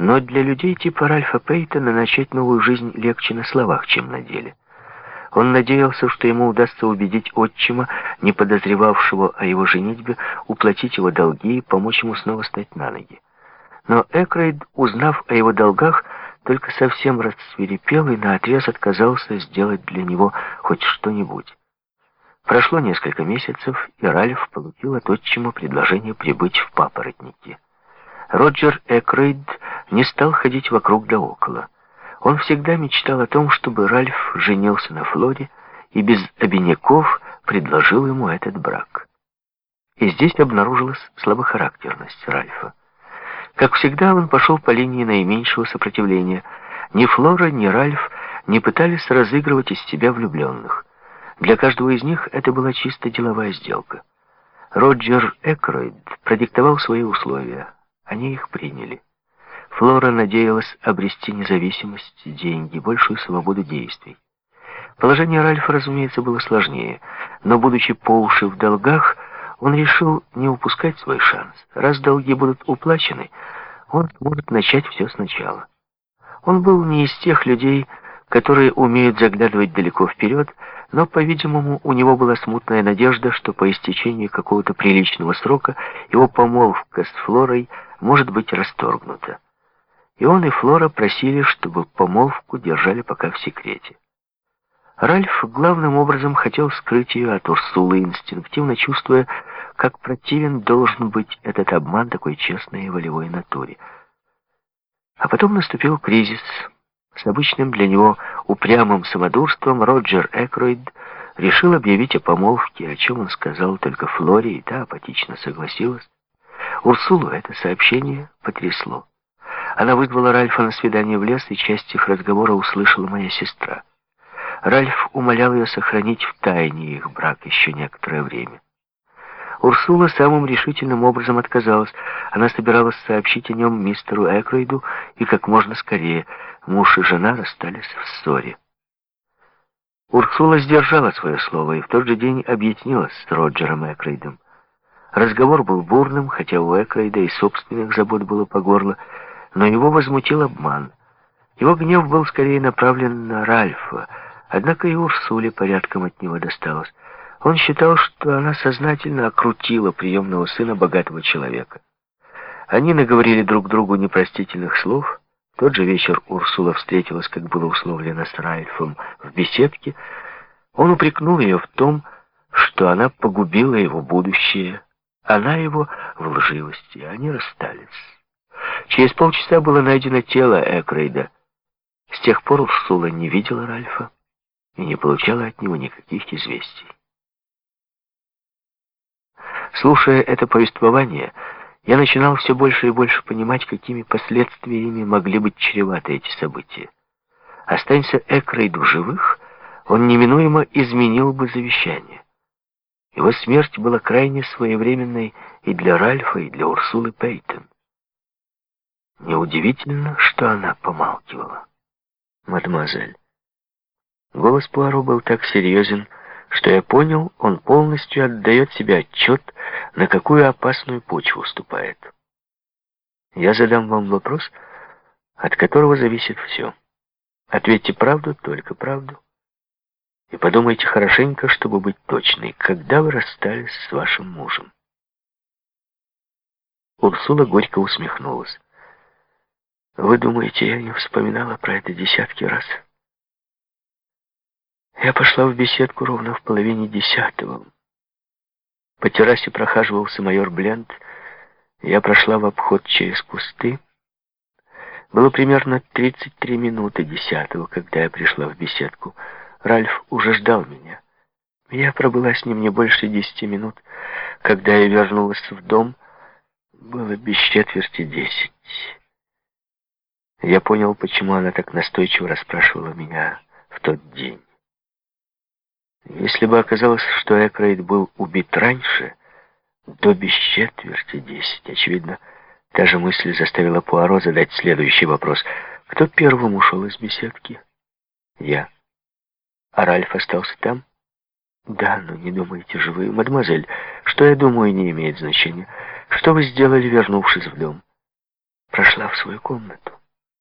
Но для людей типа Ральфа Пейтона начать новую жизнь легче на словах, чем на деле. Он надеялся, что ему удастся убедить отчима, не подозревавшего о его женитьбе, уплатить его долги и помочь ему снова стать на ноги. Но Экрейд, узнав о его долгах, только совсем рассверепел и наотрез отказался сделать для него хоть что-нибудь. Прошло несколько месяцев, и Ральф получил от отчима предложение прибыть в папоротники. Роджер Экрейд не стал ходить вокруг да около. Он всегда мечтал о том, чтобы Ральф женился на Флоре и без обиняков предложил ему этот брак. И здесь обнаружилась слабохарактерность Ральфа. Как всегда, он пошел по линии наименьшего сопротивления. Ни Флора, ни Ральф не пытались разыгрывать из себя влюбленных. Для каждого из них это была чисто деловая сделка. Роджер Экройд продиктовал свои условия. Они их приняли. Флора надеялась обрести независимость, деньги, большую свободу действий. Положение Ральфа, разумеется, было сложнее, но, будучи по уши в долгах, он решил не упускать свой шанс. Раз долги будут уплачены, он сможет начать все сначала. Он был не из тех людей, которые умеют заглядывать далеко вперед, но, по-видимому, у него была смутная надежда, что по истечении какого-то приличного срока его помолвка с Флорой может быть расторгнута и он и Флора просили, чтобы помолвку держали пока в секрете. Ральф главным образом хотел скрыть ее от Урсулы, инстинктивно чувствуя, как противен должен быть этот обман такой честной и волевой натуре. А потом наступил кризис. С обычным для него упрямым самодурством Роджер Экройд решил объявить о помолвке, о чем он сказал только Флоре, и та апатично согласилась. Урсулу это сообщение потрясло. Она вызвала Ральфа на свидание в лес, и часть их разговора услышала моя сестра. Ральф умолял ее сохранить в тайне их брак еще некоторое время. Урсула самым решительным образом отказалась. Она собиралась сообщить о нем мистеру Экройду, и как можно скорее муж и жена расстались в ссоре. Урсула сдержала свое слово и в тот же день объяснилась с Роджером Экрейдом. Разговор был бурным, хотя у Экрейда и собственных забот было по горло, но его возмутил обман. Его гнев был скорее направлен на Ральфа, однако и Урсуле порядком от него досталось. Он считал, что она сознательно окрутила приемного сына богатого человека. Они наговорили друг другу непростительных слов. В тот же вечер Урсула встретилась, как было условлено с Ральфом, в беседке. Он упрекнул ее в том, что она погубила его будущее, она его в лживости, они расстались. Через полчаса было найдено тело Экрейда. С тех пор Урсула не видела Ральфа и не получала от него никаких известий. Слушая это повествование, я начинал все больше и больше понимать, какими последствиями могли быть чреваты эти события. Останься Экрейд в живых, он неминуемо изменил бы завещание. Его смерть была крайне своевременной и для Ральфа, и для Урсулы Пейтон. Неудивительно, что она помалкивала. «Мадемуазель». Голос Пуаро был так серьезен, что я понял, он полностью отдает себе отчет, на какую опасную почву уступает. Я задам вам вопрос, от которого зависит все. Ответьте правду, только правду. И подумайте хорошенько, чтобы быть точной, когда вы расстались с вашим мужем. Урсула горько усмехнулась. Вы думаете, я не вспоминала про это десятки раз? Я пошла в беседку ровно в половине десятого. По террасе прохаживался майор Бленд. Я прошла в обход через кусты. Было примерно 33 минуты десятого, когда я пришла в беседку. Ральф уже ждал меня. Я пробыла с ним не больше десяти минут. Когда я вернулась в дом, было без четверти десять. Я понял, почему она так настойчиво расспрашивала меня в тот день. Если бы оказалось, что Экрейд был убит раньше, до без четверти десять, очевидно, та же мысль заставила Пуаро задать следующий вопрос. Кто первым ушел из беседки? Я. А Ральф остался там? Да, но не думаете же вы, мадемуазель, что я думаю, не имеет значения. Что вы сделали, вернувшись в дом? Прошла в свою комнату.